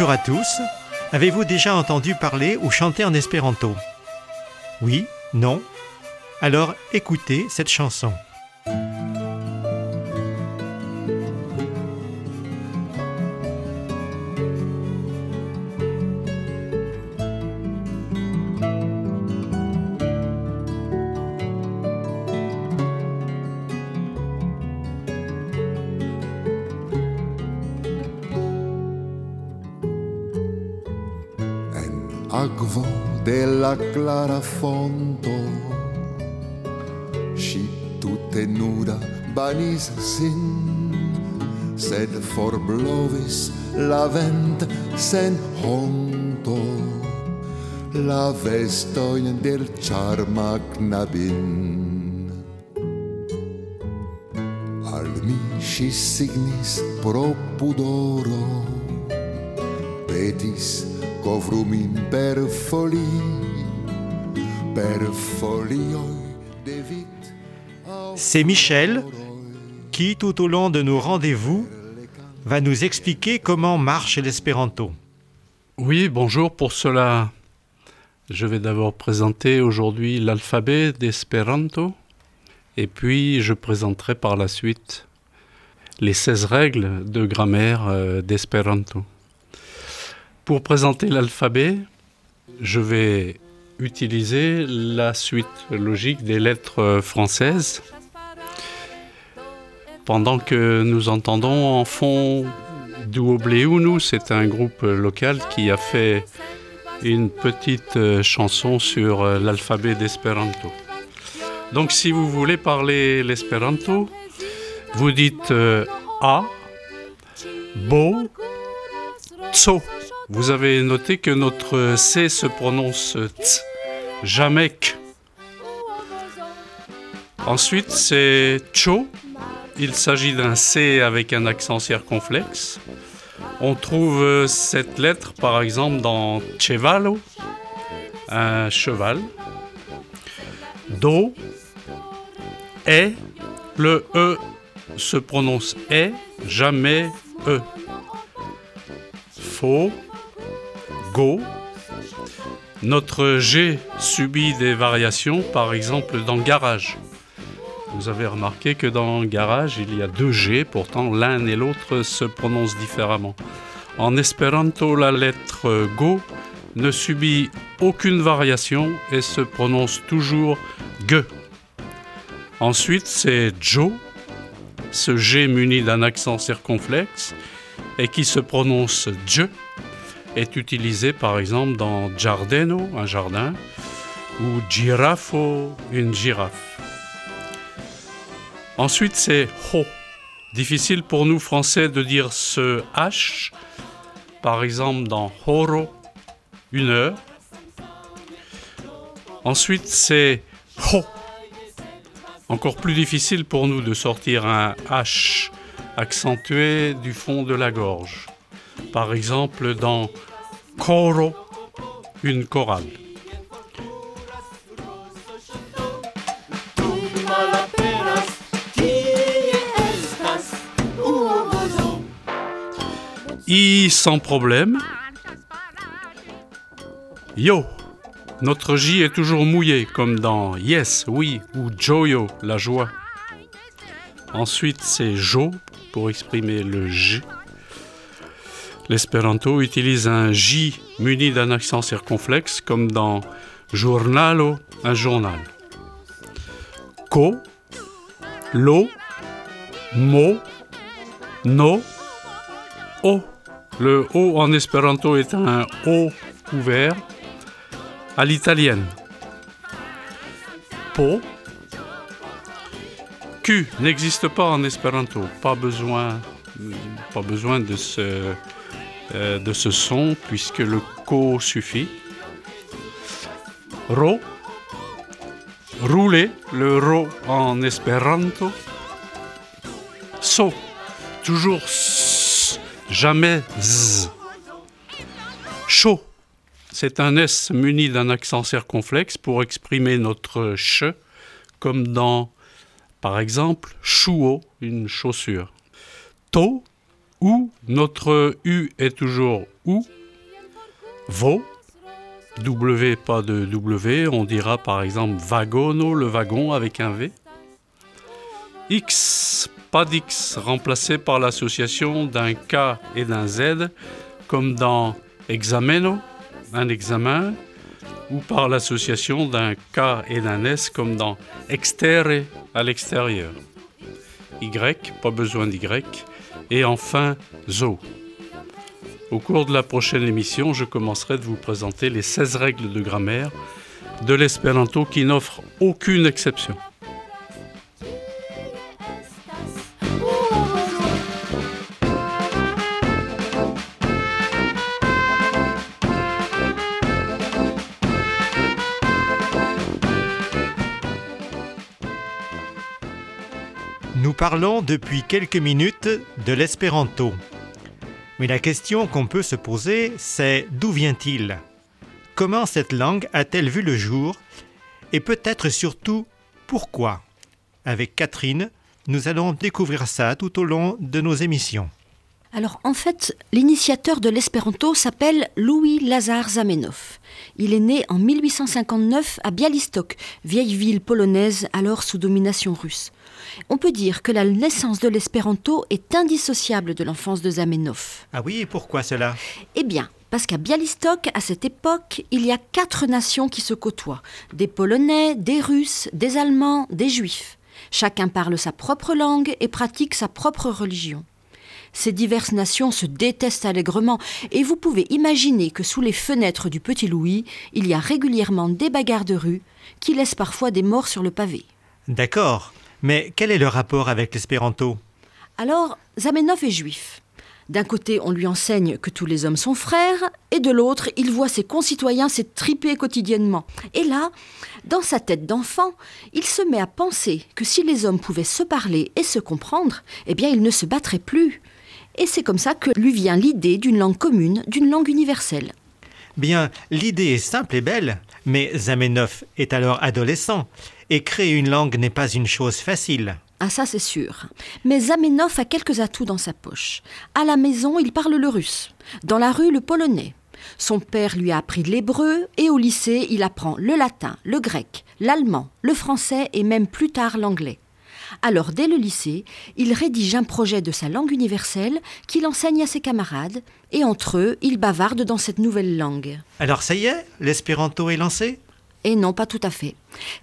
Bonjour à tous. Avez-vous déjà entendu parler ou chanter en espéranto? Oui? Non? Alors écoutez cette chanson. della clara fonto. Si tutte nuda banis sin sed forblovis la vent sen honto. La vestoin del charma knabin al mi signis pro pudoro petis per C'est Michel qui, tout au long de nos rendez-vous, va nous expliquer comment marche l'espéranto. Oui, bonjour. Pour cela, je vais d'abord présenter aujourd'hui l'alphabet d'espéranto et puis je présenterai par la suite les 16 règles de grammaire euh, d'espéranto. Pour présenter l'alphabet, je vais utiliser la suite logique des lettres françaises. Pendant que nous entendons en fond Duobleunu, c'est un groupe local qui a fait une petite chanson sur l'alphabet d'espéranto. Donc si vous voulez parler l'espéranto, vous dites euh, A, Bo, Tso. Vous avez noté que notre C se prononce T, jamais. Ensuite, c'est Cho. Il s'agit d'un C avec un accent circonflexe. On trouve cette lettre par exemple dans Chevalo, un cheval. Do, E, le E se prononce E, jamais E. Faux, Go. Notre G subit des variations, par exemple dans garage. Vous avez remarqué que dans garage, il y a deux G, pourtant l'un et l'autre se prononcent différemment. En espéranto, la lettre Go ne subit aucune variation et se prononce toujours G. Ensuite, c'est Jo, ce G muni d'un accent circonflexe et qui se prononce Dje est utilisé par exemple dans giardeno, un jardin, ou girafo, une girafe. Ensuite, c'est ho. Difficile pour nous français de dire ce H, par exemple dans horo, une heure. Ensuite, c'est ho. Encore plus difficile pour nous de sortir un H accentué du fond de la gorge par exemple dans Coro, une chorale. I sans problème. Yo, notre J est toujours mouillé, comme dans Yes, oui, ou Joyo, la joie. Ensuite, c'est Jo pour exprimer le J. L'espéranto utilise un J muni d'un accent circonflexe comme dans journalo, un journal. Ko, lo, mo, no, o. Le O en espéranto est un O ouvert à l'italienne. Po. Q n'existe pas en espéranto. Pas besoin, pas besoin de ce euh, de ce son puisque le ko suffit. Ro, rouler, le ro en espéranto. So, toujours s, jamais z. Chaud, c'est un S muni d'un accent circonflexe pour exprimer notre ch, comme dans, par exemple, chouo, une chaussure. Ou, notre U est toujours ou, vo, W pas de W, on dira par exemple vagono, le wagon avec un V. X, pas d'X, remplacé par l'association d'un K et d'un Z, comme dans exameno, un examen, ou par l'association d'un K et d'un S, comme dans exterre, à l'extérieur. Y, pas besoin d'Y. Et enfin, zo. Au cours de la prochaine émission, je commencerai de vous présenter les 16 règles de grammaire de l'espéranto qui n'offrent aucune exception. Parlons depuis quelques minutes de l'espéranto. Mais la question qu'on peut se poser, c'est d'où vient-il? Comment cette langue a-t-elle vu le jour? Et peut-être surtout, pourquoi? Avec Catherine, nous allons découvrir ça tout au long de nos émissions. Alors en fait, l'initiateur de l'espéranto s'appelle Louis Lazare Zamenhof. Il est né en 1859 à Bialystok, vieille ville polonaise alors sous domination russe. On peut dire que la naissance de l'espéranto est indissociable de l'enfance de Zamenhof. Ah oui, et pourquoi cela? Eh bien, parce qu'à Bialystok, à cette époque, il y a quatre nations qui se côtoient. Des Polonais, des Russes, des Allemands, des Juifs. Chacun parle sa propre langue et pratique sa propre religion. Ces diverses nations se détestent allègrement, et vous pouvez imaginer que sous les fenêtres du petit Louis, il y a régulièrement des bagarres de rue qui laissent parfois des morts sur le pavé. D'accord. Mais quel est le rapport avec l'espéranto? Alors, Zamenhof est juif. D'un côté, on lui enseigne que tous les hommes sont frères, et de l'autre, il voit ses concitoyens s'étriper quotidiennement. Et là, dans sa tête d'enfant, il se met à penser que si les hommes pouvaient se parler et se comprendre, eh bien, ils ne se battraient plus. Et c'est comme ça que lui vient l'idée d'une langue commune, d'une langue universelle. Bien, l'idée est simple et belle, mais Zamenhof est alors adolescent, et créer une langue n'est pas une chose facile. Ah ça c'est sûr. Mais Zamenhof a quelques atouts dans sa poche. À la maison, il parle le russe. Dans la rue, le polonais. Son père lui a appris l'hébreu et au lycée, il apprend le latin, le grec, l'allemand, le français et même plus tard l'anglais. Alors, dès le lycée, il rédige un projet de sa langue universelle qu'il enseigne à ses camarades, et entre eux, ils bavardent dans cette nouvelle langue. Alors ça y est, l'espéranto est lancé? Et non, pas tout à fait.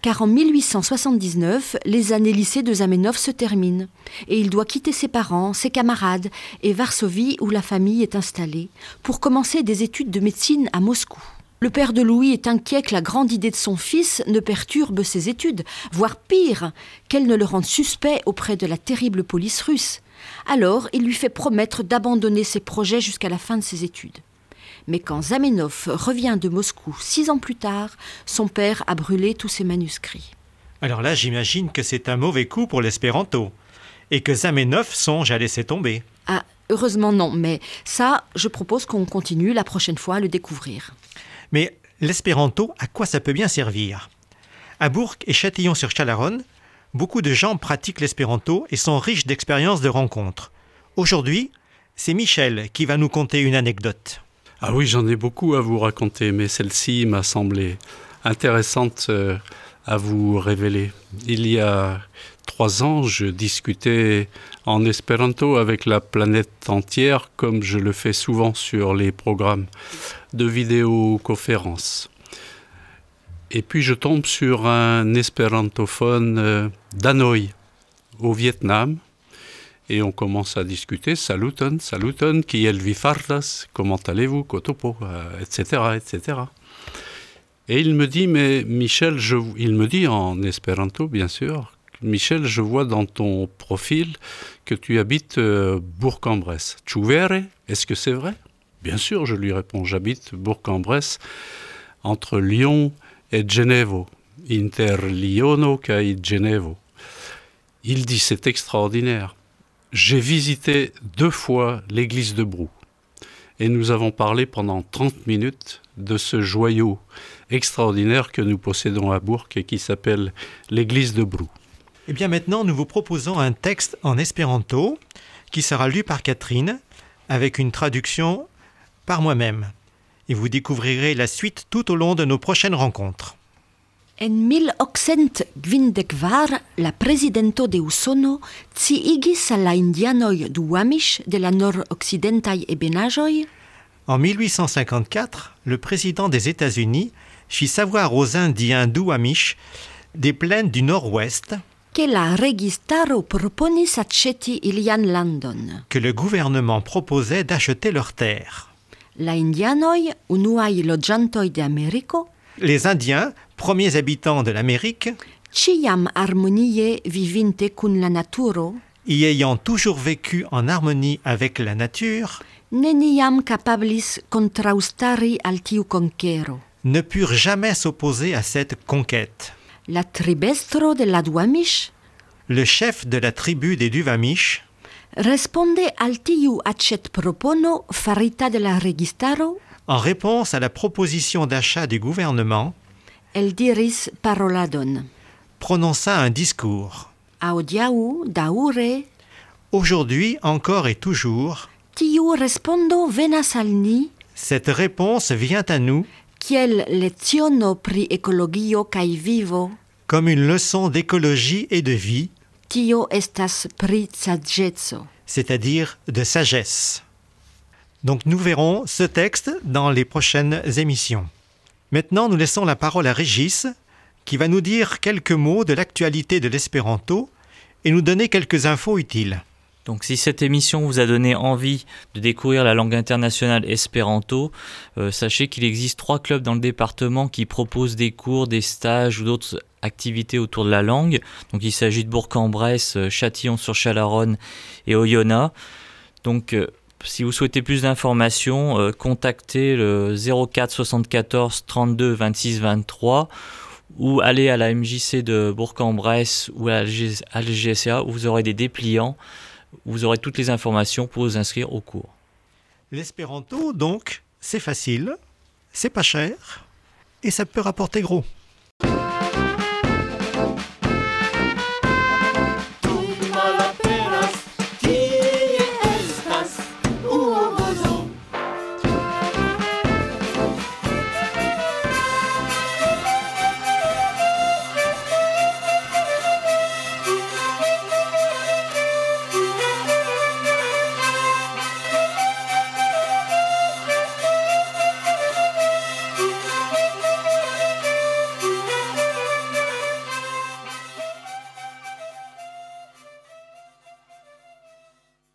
Car en 1879, les années lycée de Zamenhof se terminent, et il doit quitter ses parents, ses camarades, et Varsovie, où la famille est installée, pour commencer des études de médecine à Moscou. Le père de Louis est inquiet que la grande idée de son fils ne perturbe ses études, voire pire, qu'elle ne le rende suspect auprès de la terrible police russe. Alors, il lui fait promettre d'abandonner ses projets jusqu'à la fin de ses études. Mais quand Zamenhof revient de Moscou six ans plus tard, son père a brûlé tous ses manuscrits. Alors là, j'imagine que c'est un mauvais coup pour l'espéranto, et que Zamenhof songe à laisser tomber. Ah, heureusement non, mais ça, je propose qu'on continue la prochaine fois à le découvrir. Mais l'espéranto, à quoi ça peut bien servir? À Bourg et Châtillon-sur-Chalaronne, beaucoup de gens pratiquent l'espéranto et sont riches d'expériences de rencontres. Aujourd'hui, c'est Michel qui va nous conter une anecdote. Ah oui, j'en ai beaucoup à vous raconter, mais celle-ci m'a semblé intéressante euh, à vous révéler. Il y a trois ans, je discutais en espéranto avec la planète entière, comme je le fais souvent sur les programmes de vidéoconférence. Et puis je tombe sur un espérantophone euh, d'Hanoï, au Vietnam, et on commence à discuter. Saluton, saluton, qui elvi fardas, comment allez-vous, kotopo, euh, etc., etc. Et il me dit, mais Michel, il me dit en espéranto, bien sûr, Michel, je vois dans ton profil que tu habites euh, Bourg-en-Bresse. Chouvere, est-ce que c'est vrai? Bien sûr, je lui réponds, j'habite Bourg-en-Bresse, entre Lyon et Genevo, inter Liono et Genevo. Il dit, c'est extraordinaire. J'ai visité deux fois l'église de Brou et nous avons parlé pendant 30 minutes de ce joyau extraordinaire que nous possédons à Bourg et qui s'appelle l'église de Brou. Eh bien maintenant, nous vous proposons un texte en espéranto qui sera lu par Catherine avec une traduction par moi-même. Et vous découvrirez la suite tout au long de nos prochaines rencontres. En 1824 la presidento de Usono ciigis al la indianoj du Wamish de la nord-occidentaj ebenaĵoj En 1854, le président des États-Unis fit savoir aux Indiens d'Ouamish des plaines du nord-ouest ke la registaro proponis aĉeti ilian landon. que le gouvernement proposait d'acheter leurs terres. La indianoj, unuaj loĝantoj de Ameriko, Les Indiens, premiers habitants de l'Amérique, ĉiam harmonie vivinte kun la naturo, y ayant toujours vécu en harmonie avec la nature, neniam kapablis kontraŭstari al tiu konkero. ne purent jamais s'opposer à cette conquête. La tribestro de la Duamish Le chef de la tribu des Duvamish responde al tiu propono farita de la registaro, En réponse à la proposition d'achat du gouvernement, el diris paroladon. prononça un discours. Audiau, daure, Aujourd'hui encore et toujours, tiu respondo venas al ni, cette réponse vient à nous kiel leciono pri ekologio kaj vivo, comme une leçon d'écologie et de vie, tio estas pri saĝeco? c'est-à-dire de sagesse. Donc nous verrons ce texte dans les prochaines émissions. Maintenant, nous laissons la parole à Régis, qui va nous dire quelques mots de l'actualité de l'espéranto et nous donner quelques infos utiles. Donc si cette émission vous a donné envie de découvrir la langue internationale espéranto, euh, sachez qu'il existe trois clubs dans le département qui proposent des cours, des stages ou d'autres activités autour de la langue. Donc il s'agit de Bourg-en-Bresse, euh, Châtillon-sur-Chalaronne et Oyonnax. Donc euh, si vous souhaitez plus d'informations, euh, contactez le 04 74 32 26 23 ou allez à la MJC de Bourg-en-Bresse ou à la GSA où vous aurez des dépliants vous aurez toutes les informations pour vous inscrire au cours. L'espéranto, donc, c'est facile, c'est pas cher et ça peut rapporter gros.